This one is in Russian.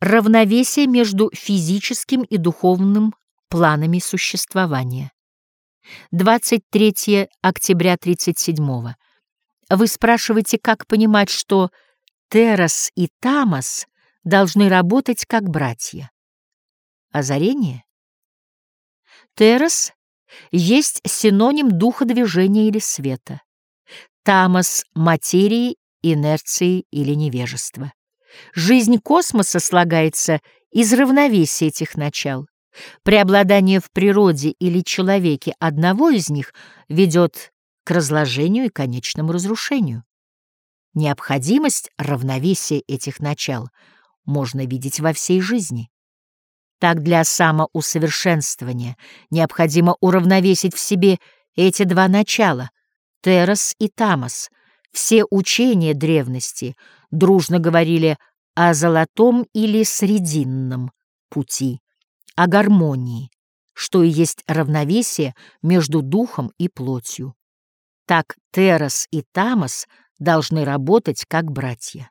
Равновесие между физическим и духовным планами существования. 23 октября 37 -го. Вы спрашиваете, как понимать, что Террас и Тамас должны работать как братья. Озарение? Террас есть синоним духа движения или света. Тамас — материи, инерции или невежества. Жизнь космоса слагается из равновесия этих начал. Преобладание в природе или человеке одного из них ведет к разложению и конечному разрушению. Необходимость равновесия этих начал можно видеть во всей жизни. Так для самоусовершенствования необходимо уравновесить в себе эти два начала — Терос и Тамос. Все учения древности дружно говорили о золотом или срединном пути, о гармонии, что и есть равновесие между духом и плотью. Так Терос и Тамос должны работать как братья.